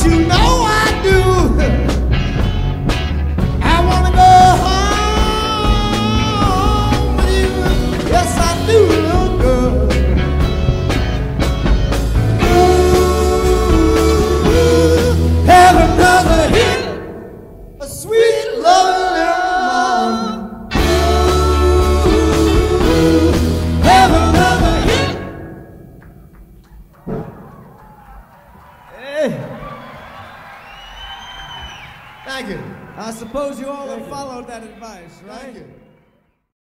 you know. Suppose you all have followed that advice, right?